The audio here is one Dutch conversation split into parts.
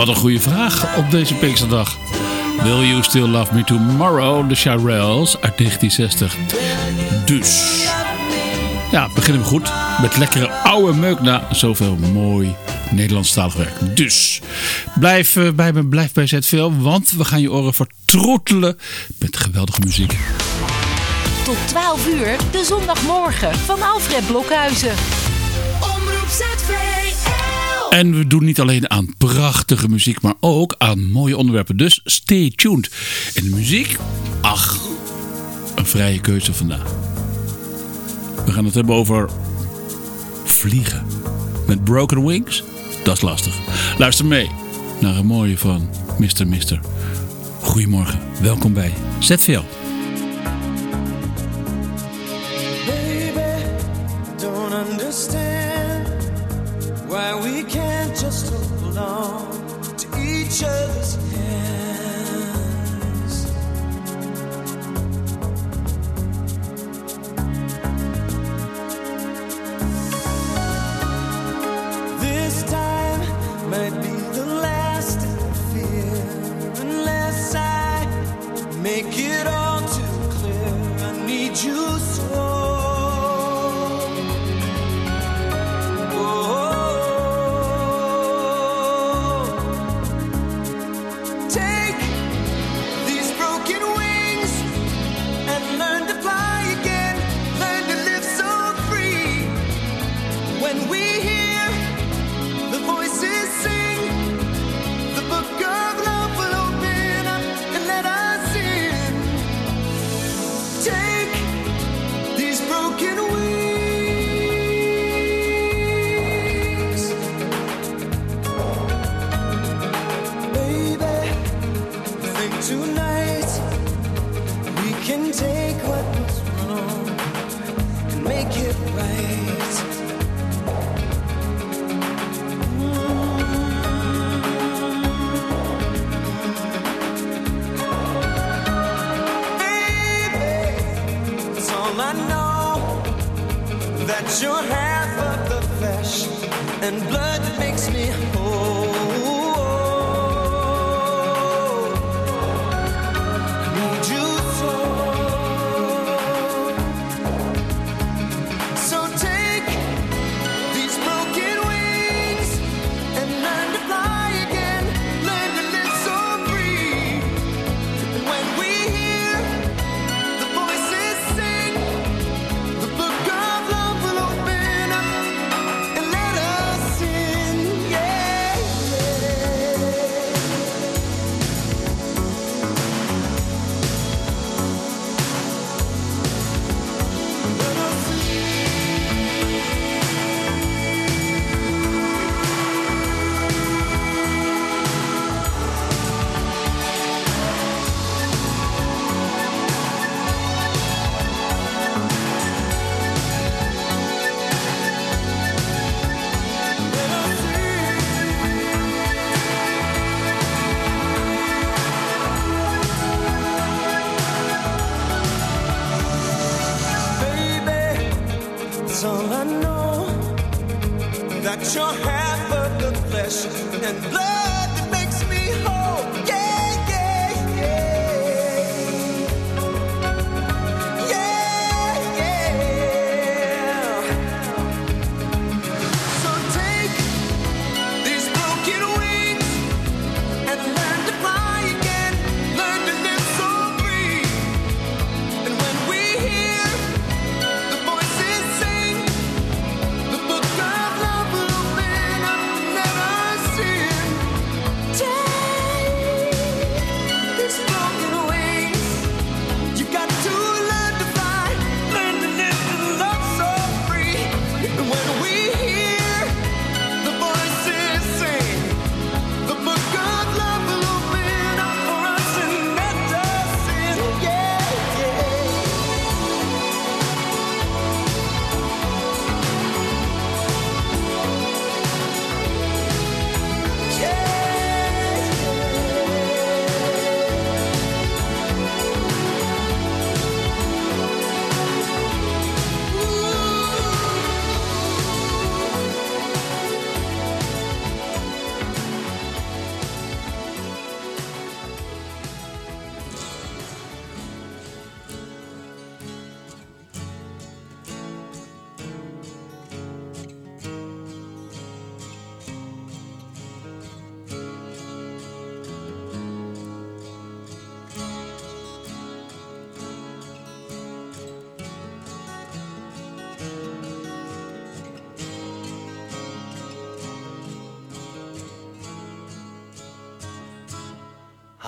Wat een goede vraag op deze Pinksterdag. Will You Still Love Me Tomorrow? De Shirelles uit 1960. Dus. Ja, beginnen we goed. Met lekkere oude meuk na zoveel mooi Nederlandstalig werk. Dus, blijf uh, bij me, blijf bij ZVL. Want we gaan je oren vertroetelen met geweldige muziek. Tot 12 uur, de zondagmorgen van Alfred Blokhuizen. Omroep ZVL. En we doen niet alleen aan prachtige muziek, maar ook aan mooie onderwerpen. Dus stay tuned. En de muziek, ach, een vrije keuze vandaag. We gaan het hebben over vliegen. Met Broken Wings, dat is lastig. Luister mee naar een mooie van Mr. Mister. Goedemorgen, welkom bij ZVL. Just hold on to each other's hands. This time might be the last I fear, unless I make it all too clear. I need you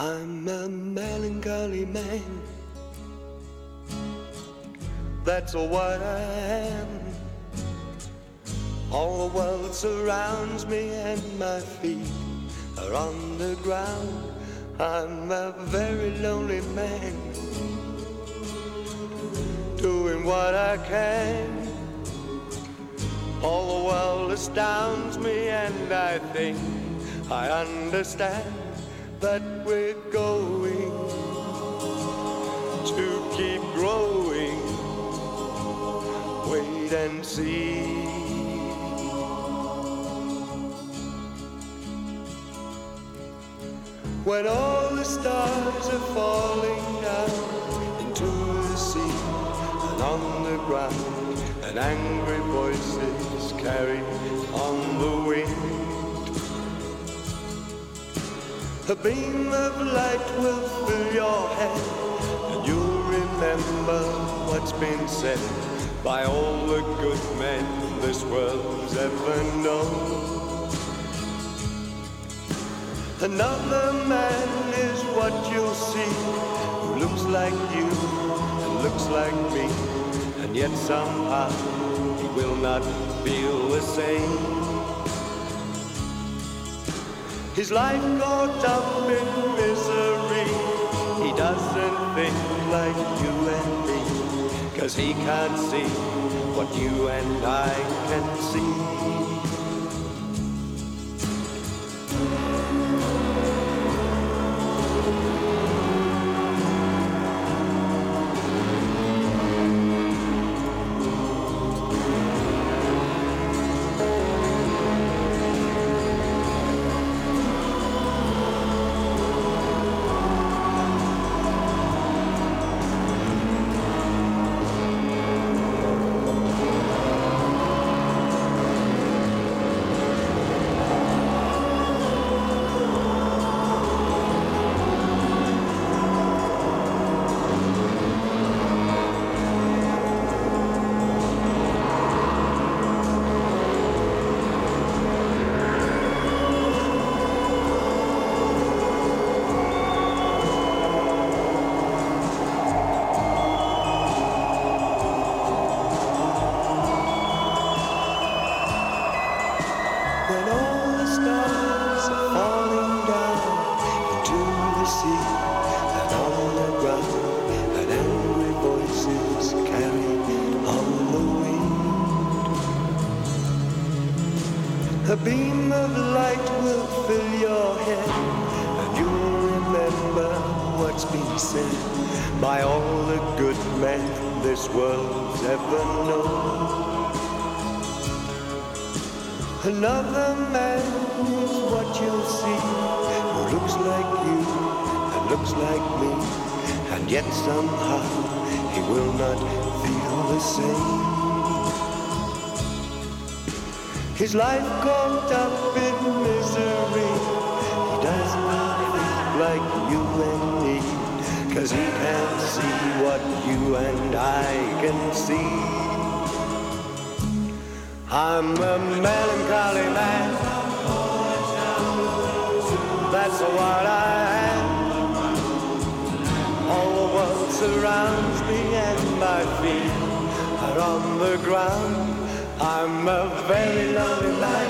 I'm a melancholy man. That's what I am. All the world surrounds me and my feet are on the ground. I'm a very lonely man. Doing what I can. All the world astounds me and I think I understand that we're going to keep growing. Wait and see. When all the stars are falling down into the sea and on the ground, and angry voices carry A beam of light will fill your head, and you'll remember what's been said by all the good men this world's ever known. Another man is what you'll see, who looks like you and looks like me, and yet somehow he will not feel the same. His life caught up in misery. He doesn't think like you and me. Cause he can't see what you and I can see. Life caught up in misery. He does not like you and me, cause he can't see what you and I can see. I'm a melancholy man. That's what I am. All the world surrounds me and my feet are on the ground. I'm a very lonely man.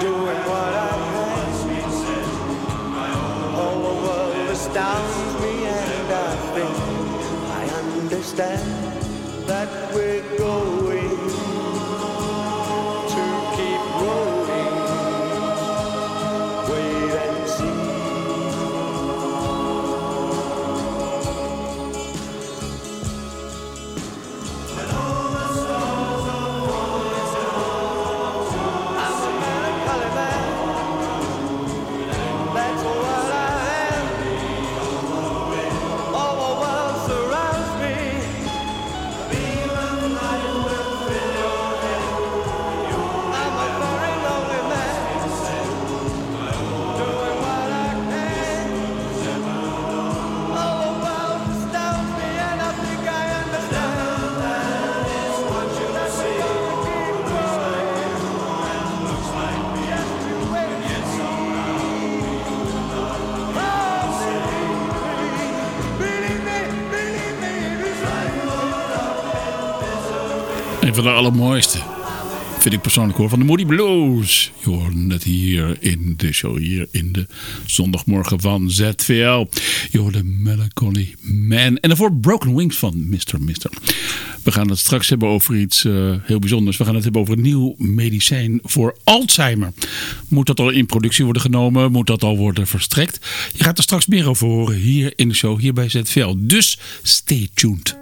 Doing what I. All the world astounds me and I think I understand that van de allermooiste. Vind ik persoonlijk hoor. Van de Moody Blues. Je hoort het hier in de show. Hier in de zondagmorgen van ZVL. Je hoort de Melancholy Man. En daarvoor Broken Wings van Mr. Mister. We gaan het straks hebben over iets uh, heel bijzonders. We gaan het hebben over een nieuw medicijn voor Alzheimer. Moet dat al in productie worden genomen? Moet dat al worden verstrekt? Je gaat er straks meer over horen hier in de show. Hier bij ZVL. Dus stay tuned.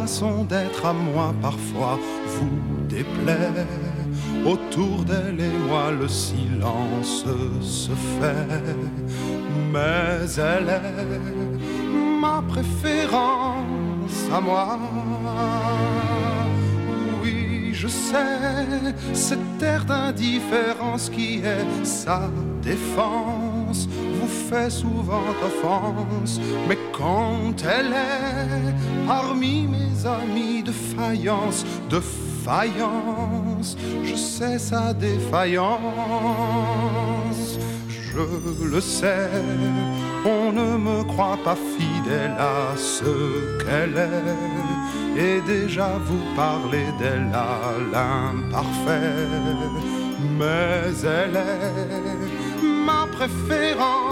Façon d'être à moi parfois vous déplaît. Autour d'elle et moi le silence se fait, mais elle est ma préférence à moi. Oui, je sais, cette air d'indifférence qui est sa défense fait souvent offense, mais quand elle est parmi mes amis de faïence, de faïence, je sais sa défaillance. Je le sais, on ne me croit pas fidèle à ce qu'elle est, et déjà vous parlez d'elle à l'imparfait, mais elle est ma préférence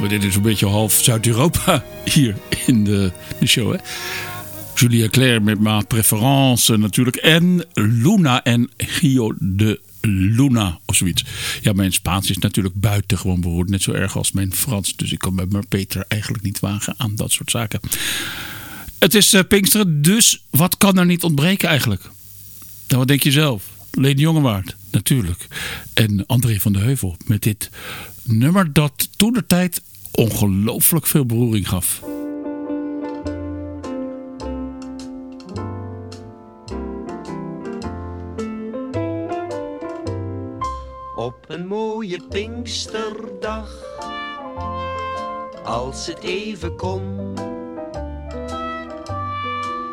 Maar dit is een beetje half Zuid-Europa hier in de, show. Hè? Julia Claire met Ma Préférence natuurlijk. En Luna en Gio de Luna of zoiets. Ja, mijn Spaans is natuurlijk buitengewoon beroerd. Net zo erg als mijn Frans. Dus ik kan met mijn Peter eigenlijk niet wagen aan dat soort zaken. Het is eh, Pinksteren, dus wat kan er niet ontbreken eigenlijk? Nou, wat denk je zelf? Leni Jongewaard, natuurlijk. En André van de Heuvel met dit nummer dat toen de tijd ongelooflijk veel beroering gaf. Op een mooie Pinksterdag, als het even kon,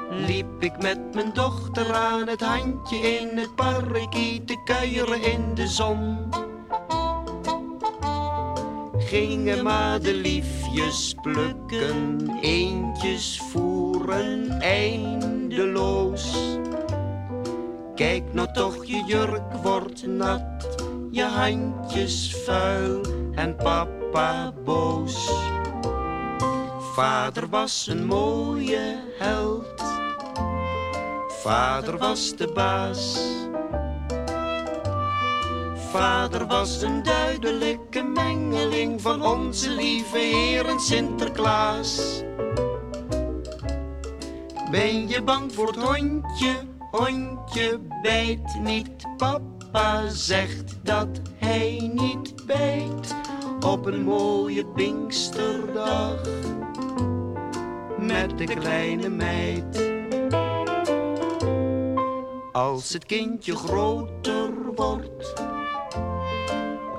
liep ik met mijn dochter aan het handje in het parkie te kuieren in de zon. Gingen madeliefjes plukken, eentjes voeren eindeloos. Kijk nou toch, je jurk wordt nat, je handjes vuil en papa boos. Vader was een mooie held, vader was de baas. Vader was een duidelijke mengeling van onze lieve Heer en Sinterklaas. Ben je bang voor het hondje? Hondje bijt niet. Papa zegt dat hij niet bijt. Op een mooie Pinksterdag. Met de kleine meid. Als het kindje groter wordt.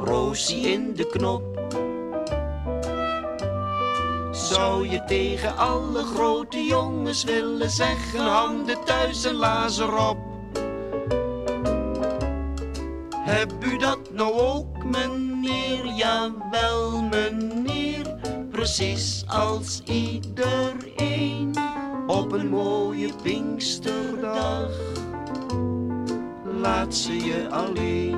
Roosie in de knop. Zou je tegen alle grote jongens willen zeggen: handen thuis en lazer op? Heb u dat nou ook, meneer? Jawel, meneer. Precies als iedereen op een mooie Pinksterdag. Laat ze je alleen.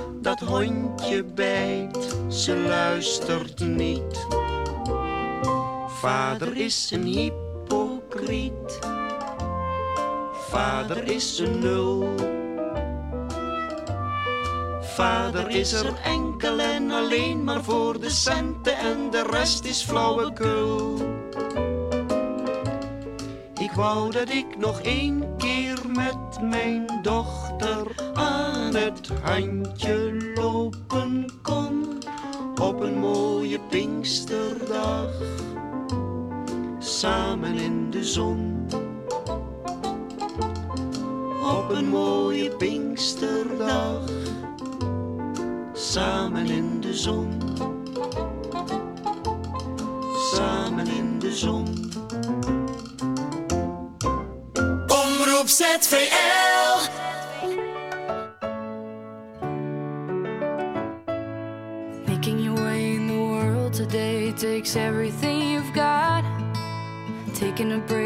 hondje bijt, ze luistert niet. Vader is een hypocriet, vader is een nul. Vader is er enkel en alleen maar voor de centen en de rest is flauwekul. Ik wou dat ik nog één keer met mijn dochter aan het handje lopen kon op een mooie Pinksterdag, samen in de zon. Op een mooie Pinksterdag, samen in de zon. Samen in de zon. Omroep ZVL. Taking a break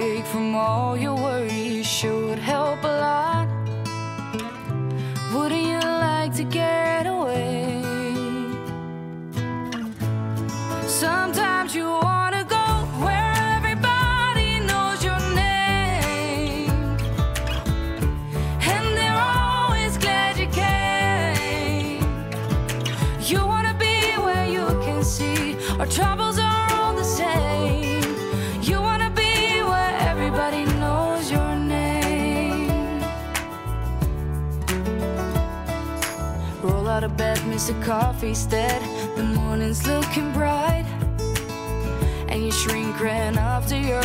as the coffee's dead, the morning's looking bright, and you're shrinking after your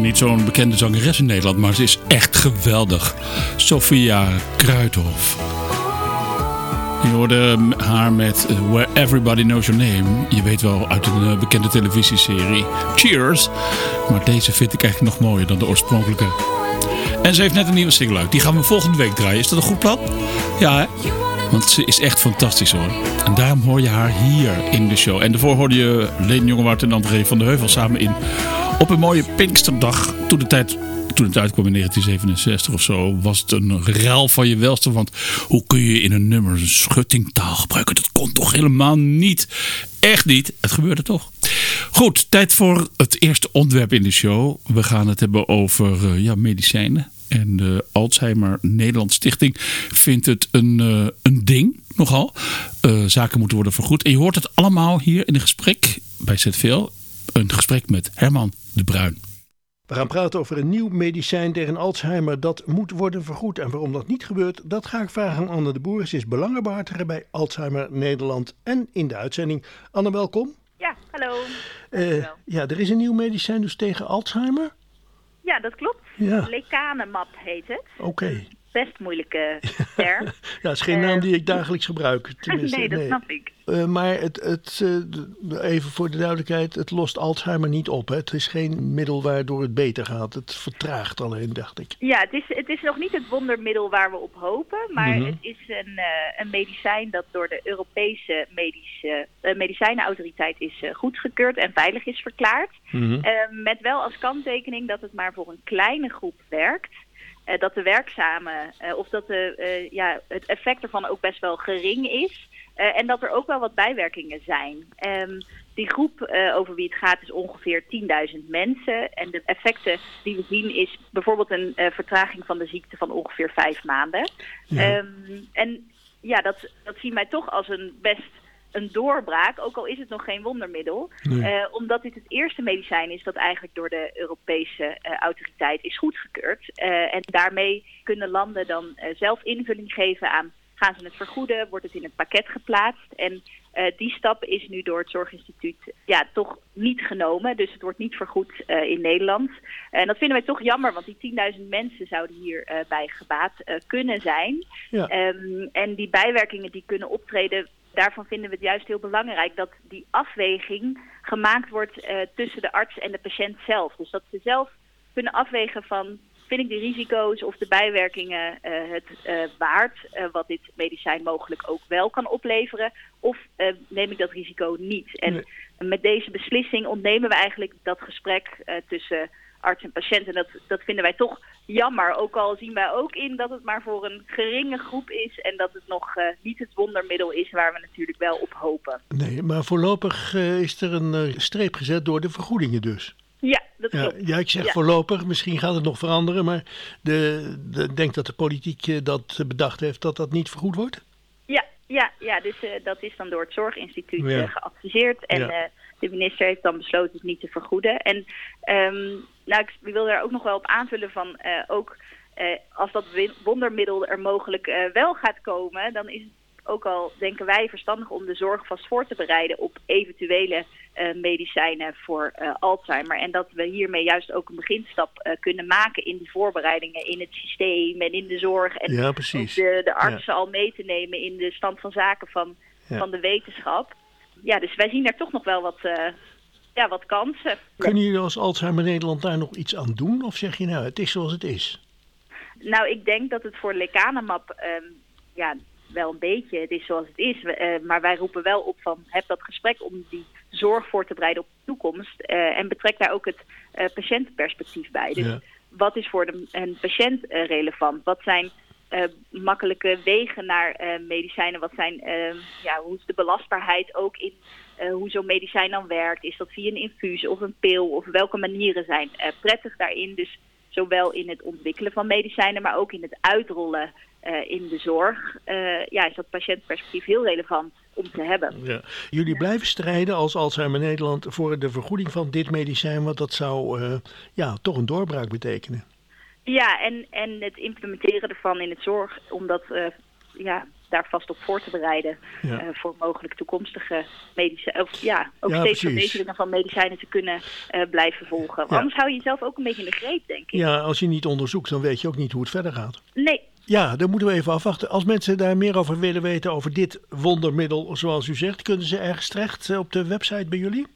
Niet zo'n bekende zangeres in Nederland, maar ze is echt geweldig. Sophia Kruithof. Je hoorde haar met Where Everybody Knows Your Name. Je weet wel uit een eh, bekende televisieserie Cheers. Maar deze vind ik eigenlijk nog mooier dan de oorspronkelijke. En ze heeft net een nieuwe single uit. Die gaan we volgende week draaien. Is dat een goed plan? Ja, hè? Want ze is echt fantastisch hoor. En daarom hoor je haar hier in de show. En daarvoor hoorde je Leen Jongewaard en André van de Heuvel samen in. Op een mooie Pinksterdag. Toen de tijd toen het uitkwam in 1967 of zo, was het een ruil van je welste. Want hoe kun je in een nummer een schuttingtaal gebruiken? Dat kon toch helemaal niet? Echt niet. Het gebeurde toch. Goed, tijd voor het eerste onderwerp in de show. We gaan het hebben over eh, ja, medicijnen. En de Alzheimer Nederland Stichting vindt het een, eh, een ding, nogal. Eh, zaken moeten worden vergoed. En je hoort het allemaal hier in een gesprek bij ZVL. Een gesprek met Herman de Bruin. We gaan praten over een nieuw medicijn tegen Alzheimer dat moet worden vergoed. En waarom dat niet gebeurt, dat ga ik vragen aan Anne de Boer. Ze is belangenbehartiger bij Alzheimer Nederland en in de uitzending. Anne, welkom. Ja, hallo. Eh, ja, er is een nieuw medicijn dus tegen Alzheimer. Ja, dat klopt. Ja. Lecanemab heet het. Oké. Best moeilijke term. Ja, dat is geen Eh, naam die ik dagelijks gebruik. Tenminste, nee, dat snap ik. Eh, maar het, het, eh, even voor de duidelijkheid, het lost Alzheimer niet op. Hè? Het is geen middel waardoor het beter gaat. Het vertraagt alleen, dacht ik. Ja, het is, het is nog niet het wondermiddel waar we op hopen. Maar Mhm. het is een, eh, een medicijn dat door de Europese medische, medicijnenautoriteit is goedgekeurd en veilig is verklaard. Mhm. Met wel als kanttekening dat het maar voor een kleine groep werkt. Dat de werkzame, of dat de, ja, het effect ervan ook best wel gering is. Eh, en dat er ook wel wat bijwerkingen zijn. Ehm, die groep eh, over wie het gaat is ongeveer 10.000 mensen. En de effecten die we zien is bijvoorbeeld een eh, vertraging van de ziekte van ongeveer vijf maanden. Ja. Ehm, en ja, dat, dat zien wij toch als een best een doorbraak, ook al is het nog geen wondermiddel. Nee. Omdat dit het eerste medicijn is dat eigenlijk door de Europese autoriteit is goedgekeurd. En daarmee kunnen landen dan zelf invulling geven aan gaan ze het vergoeden, wordt het in het pakket geplaatst. En eh, die stap is nu door het Zorginstituut ja, toch niet genomen. Dus het wordt niet vergoed eh, in Nederland. En dat vinden wij toch jammer, want die 10.000 mensen zouden hierbij bij gebaat eh, kunnen zijn. Ja. Ehm, en die bijwerkingen die kunnen optreden, daarvan vinden we het juist heel belangrijk dat die afweging gemaakt wordt eh, tussen de arts en de patiënt zelf. Dus dat ze zelf kunnen afwegen van vind ik de risico's of de bijwerkingen eh, het eh, waard, eh, wat dit medicijn mogelijk ook wel kan opleveren, of neem ik dat risico niet. En met deze beslissing ontnemen we eigenlijk dat gesprek tussen arts en patiënt. En dat, dat vinden wij toch jammer. Ook al zien wij ook in dat het maar voor een geringe groep is en dat het nog niet het wondermiddel is waar we natuurlijk wel op hopen. Nee, maar voorlopig is er een streep gezet door de vergoedingen dus. Ja, dat Ja, klopt. ja, ik zeg Ja. voorlopig. Misschien gaat het nog veranderen. Maar de, de, ik denk dat de politiek eh, dat bedacht heeft dat dat niet vergoed wordt. Ja, ja, ja dus eh, dat is dan door het Zorginstituut Ja. eh, geadviseerd. En de minister heeft dan besloten het niet te vergoeden. En ehm, nou, ik wil daar ook nog wel op aanvullen van ook als dat wondermiddel er mogelijk wel gaat komen, dan is het ook al, denken wij, verstandig om de zorg vast voor te bereiden op eventuele eh, medicijnen voor eh, Alzheimer. En dat we hiermee juist ook een beginstap eh, kunnen maken in die voorbereidingen in het systeem en in de zorg. En Ja, precies. de, de artsen al mee te nemen in de stand van zaken van, Ja. van de wetenschap. Ja, dus wij zien daar toch nog wel wat, ja, wat kansen. Kunnen jullie als Alzheimer Nederland daar nog iets aan doen? Of zeg je nou, het is zoals het is? Nou, ik denk dat het voor lecanemab ehm, ja, wel een beetje, het is zoals het is. Eh, maar wij roepen wel op van, heb dat gesprek om die zorg voor te bereiden op de toekomst. eh, en betrek daar ook het eh, patiëntenperspectief bij. Dus Ja. wat is voor de, een patiënt relevant? Wat zijn makkelijke wegen naar medicijnen? Wat zijn, ja, hoe is de belastbaarheid ook in hoe zo'n medicijn dan werkt? Is dat via een infuus of een pil? Of welke manieren zijn prettig daarin? Dus zowel in het ontwikkelen van medicijnen, maar ook in het uitrollen eh, in de zorg. eh, ja, is dat patiëntperspectief heel relevant om te hebben. Ja. Jullie blijven strijden als Alzheimer Nederland voor de vergoeding van dit medicijn. Want dat zou eh, ja, toch een doorbraak betekenen. Ja, en, en het implementeren ervan in het zorg, om dat eh, ja, daar vast op voor te bereiden Ja. voor mogelijk toekomstige medicijnen. Of ja, ook Ja, steeds verbeteringen van medicijnen te kunnen blijven volgen. Ja. Anders hou je jezelf ook een beetje in de greep, denk ik. Ja, als je niet onderzoekt, dan weet je ook niet hoe het verder gaat. Nee, Ja, dan moeten we even afwachten. Als mensen daar meer over willen weten, over dit wondermiddel, zoals u zegt, kunnen ze ergens terecht eh, op de website bij jullie?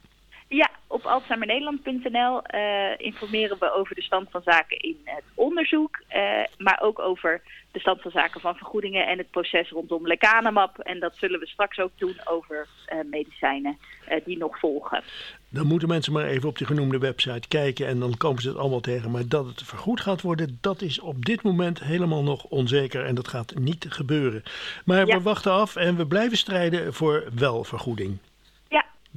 Ja, op alzheimernederland.nl eh, informeren we over de stand van zaken in het onderzoek, eh, maar ook over de stand van zaken van vergoedingen en het proces rondom lecanemab. En dat zullen we straks ook doen over eh, medicijnen die nog volgen. Dan moeten mensen maar even op de genoemde website kijken en dan komen ze het allemaal tegen. Maar dat het vergoed gaat worden, dat is op dit moment helemaal nog onzeker en dat gaat niet gebeuren. Maar we wachten af en we blijven strijden voor welvergoeding.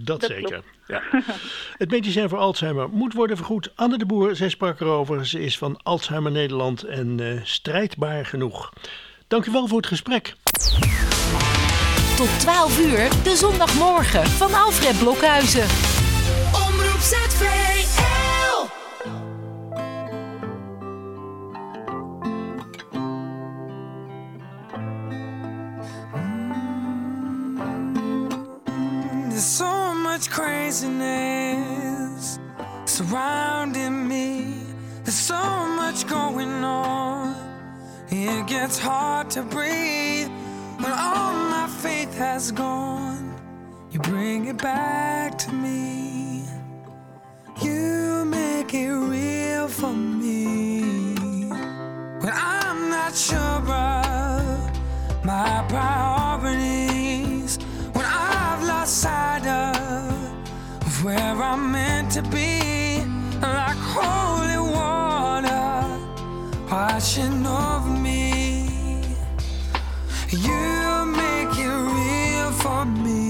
Dat, dat zeker. Ja. Het medicijn voor Alzheimer moet worden vergoed. Anne de Boer, zij sprak erover. Ze is van Alzheimer Nederland en eh, strijdbaar genoeg. Dank u wel voor het gesprek. Tot 12 uur, de zondagmorgen van Alfred Blokhuizen. Omroep ZVL. poisonous surrounding me. There's so much going on. It gets hard to breathe when all my faith has gone. You bring it back to me. You make it real for me. When I'm not sure of my priorities, when I've lost sight of where I'm meant to be, like holy water washing over me. You make it real for me.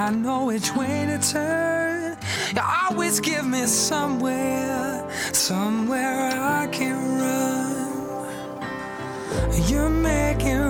I know which way to turn. You always give me somewhere, somewhere I can run. You're making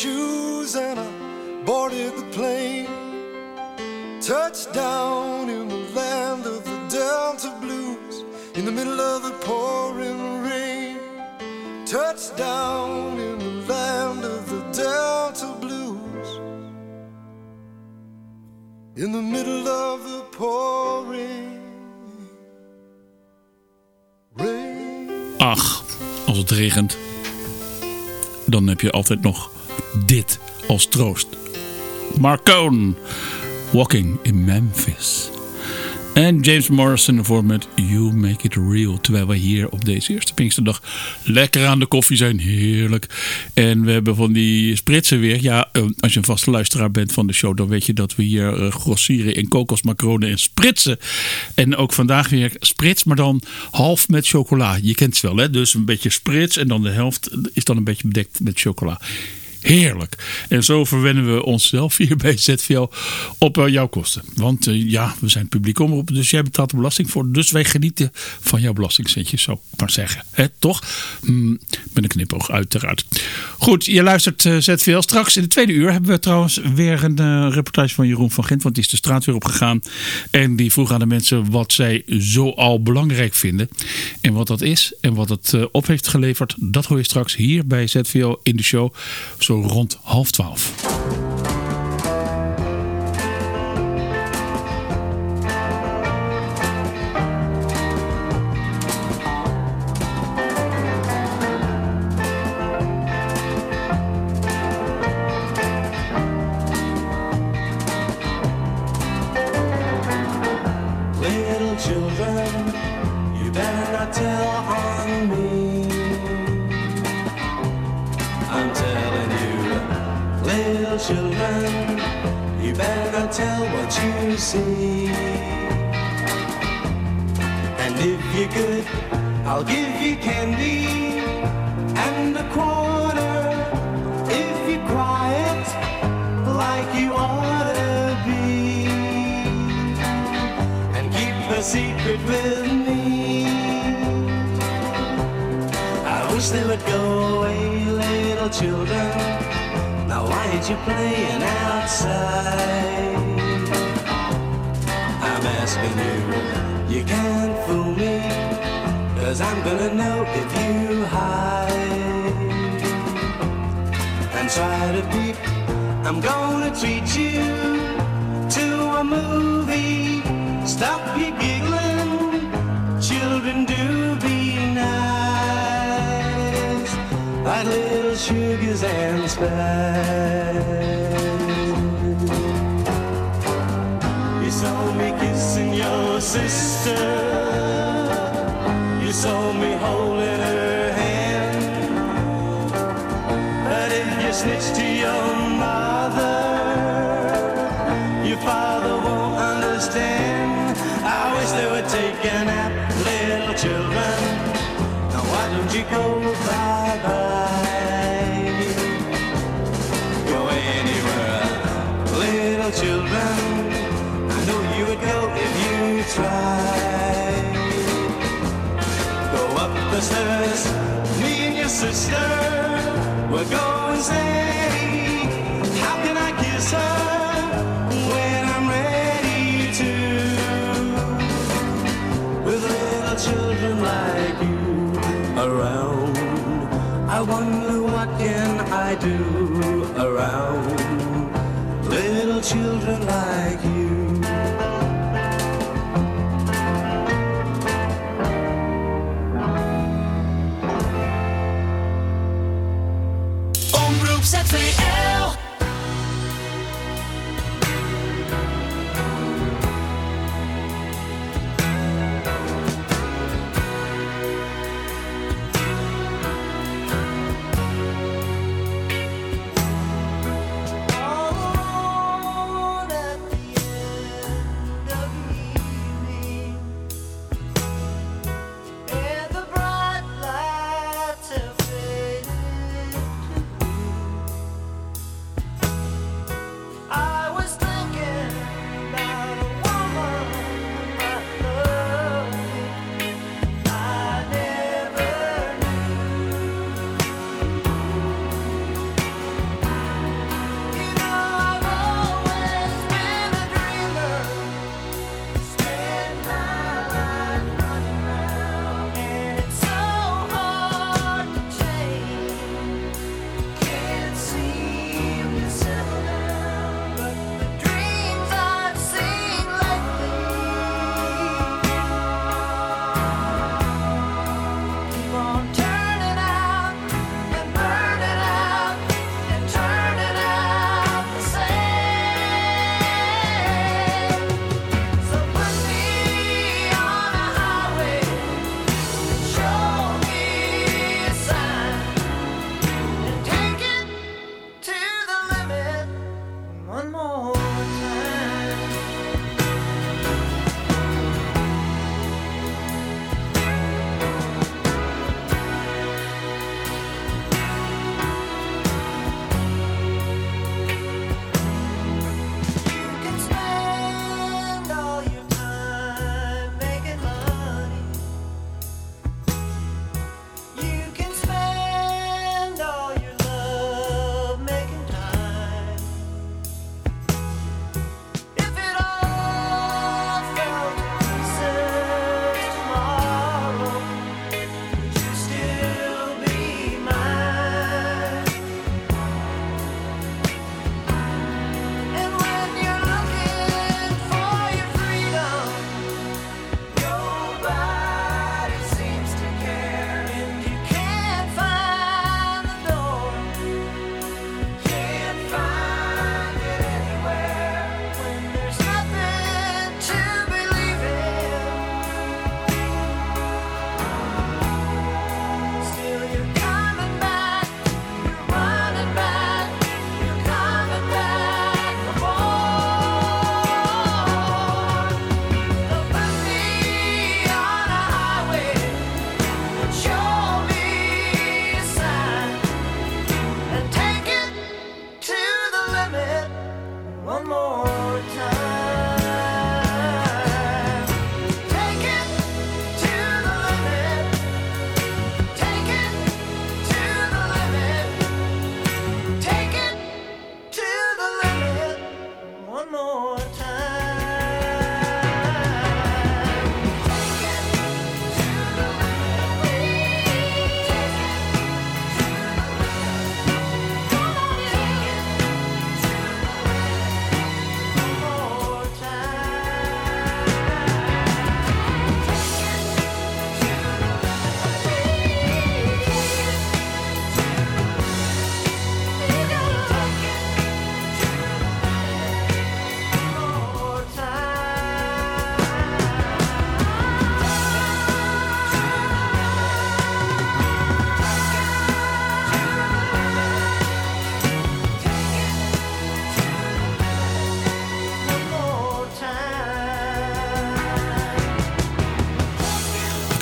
shoes and I boarded the plane. Touchdown in the land of the Delta Blues in the middle of the pouring rain. Touchdown in the land of the Delta Blues in the middle of the pouring rain. Ach, als het regent, dan heb je altijd nog dit als troost. Marcone, Walking in Memphis. En James Morrison ervoor met You Make It Real. Terwijl wij hier op deze eerste Pinksterdag lekker aan de koffie zijn. Heerlijk. En we hebben van die spritsen weer. Ja, eh, als je een vaste luisteraar bent van de show... dan weet je dat we hier eh, grossieren in kokosmacronen en spritsen. En ook vandaag weer sprits, maar dan half met chocola. Je kent het wel, hè? Dus een beetje sprits en dan de helft is dan een beetje bedekt met chocola. Heerlijk. En zo verwennen we onszelf hier bij ZVL op eh, jouw kosten. Want eh, ja, we zijn publiek omroep, dus jij betaalt de belasting voor. Dus wij genieten van jouw belastingcentjes, zou ik maar zeggen. Hè, toch? Mm, met een knipoog, uiteraard. Goed, je luistert eh, ZVL. Straks in de tweede uur hebben we trouwens weer een reportage van Jeroen van Gent. Want die is de straat weer opgegaan. En die vroeg aan de mensen wat zij zo al belangrijk vinden. En wat dat is en wat het op heeft geleverd. Dat hoor je straks hier bij ZVL in de show. Rond half twaalf. Little children, you better not tell what you see. And if you're good, I'll give you candy and a quarter. If you're quiet, like you ought to be and keep the secret with me. I wish they would go away, little children. Ain't you playing outside? I'm asking you, you can't fool me, cause I'm gonna know if you hide and try to peep. I'm gonna treat you to a movie. Stop your giggling, children do be nice, like little sugars and spice. Sister, you saw me holding around. I wonder what can I do around little children like you. Omroep ZVL.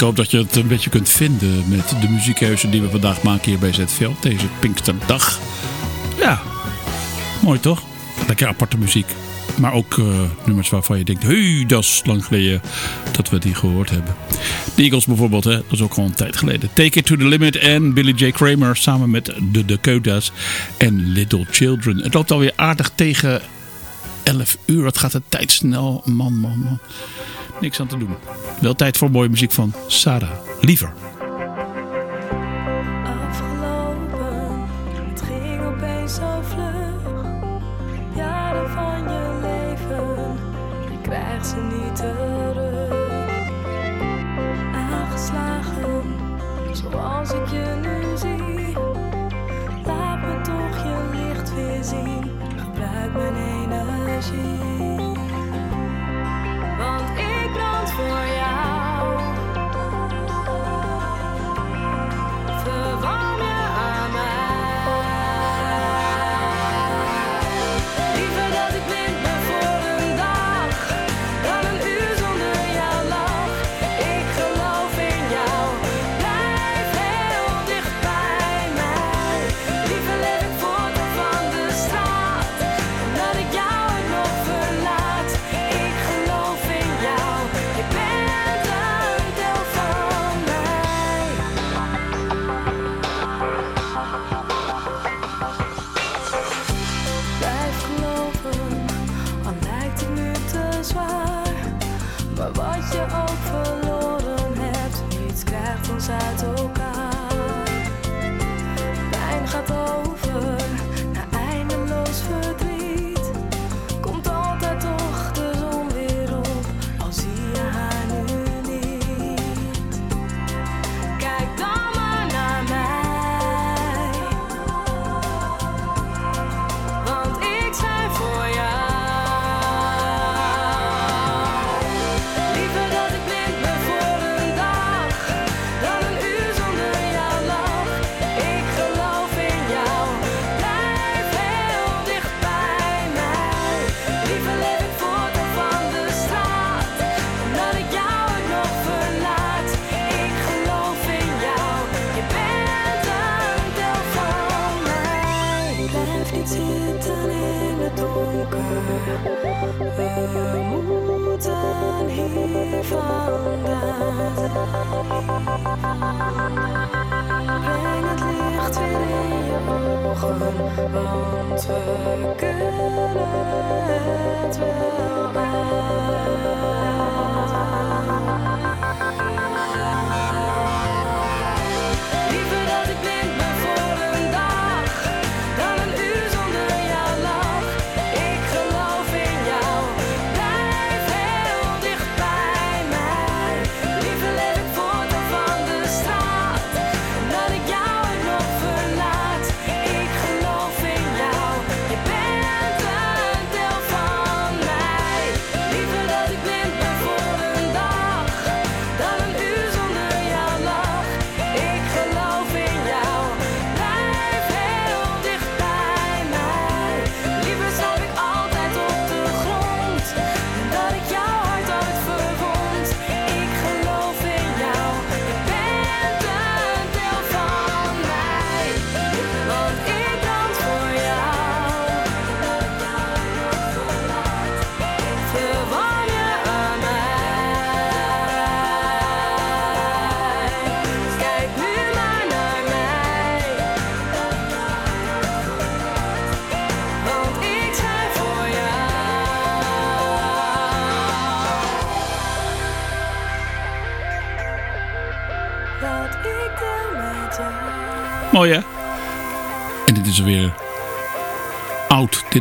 hoop dat je het een beetje kunt vinden met de muziekkeuze die we vandaag maken hier bij Zetveld Deze Pinksterdag. Ja, mooi toch? Lekker aparte muziek. Maar ook eh, nummers waarvan je denkt, hey, dat is lang geleden dat we die gehoord hebben. De Eagles bijvoorbeeld, hè, dat is ook gewoon een tijd geleden. Take It To The Limit en Billy J. Kramer samen met de Dakotas en Little Children. Het loopt alweer aardig tegen 11 uur. Het gaat de tijd snel. Man, man, man niks aan te doen. Wel tijd voor mooie muziek van Sarah Liever.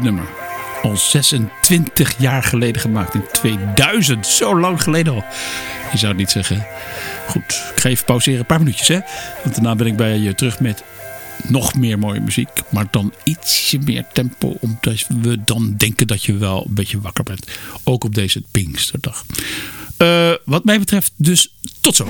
nummer. Al 26 jaar geleden gemaakt. In 2000. Zo lang geleden al. Je zou het niet zeggen. Goed, ik ga even pauzeren. Een paar minuutjes hè. Want daarna ben ik bij je terug met nog meer mooie muziek. Maar dan ietsje meer tempo. Omdat we dan denken dat je wel een beetje wakker bent. Ook op deze Pinksterdag. Eh, wat mij betreft dus tot zo.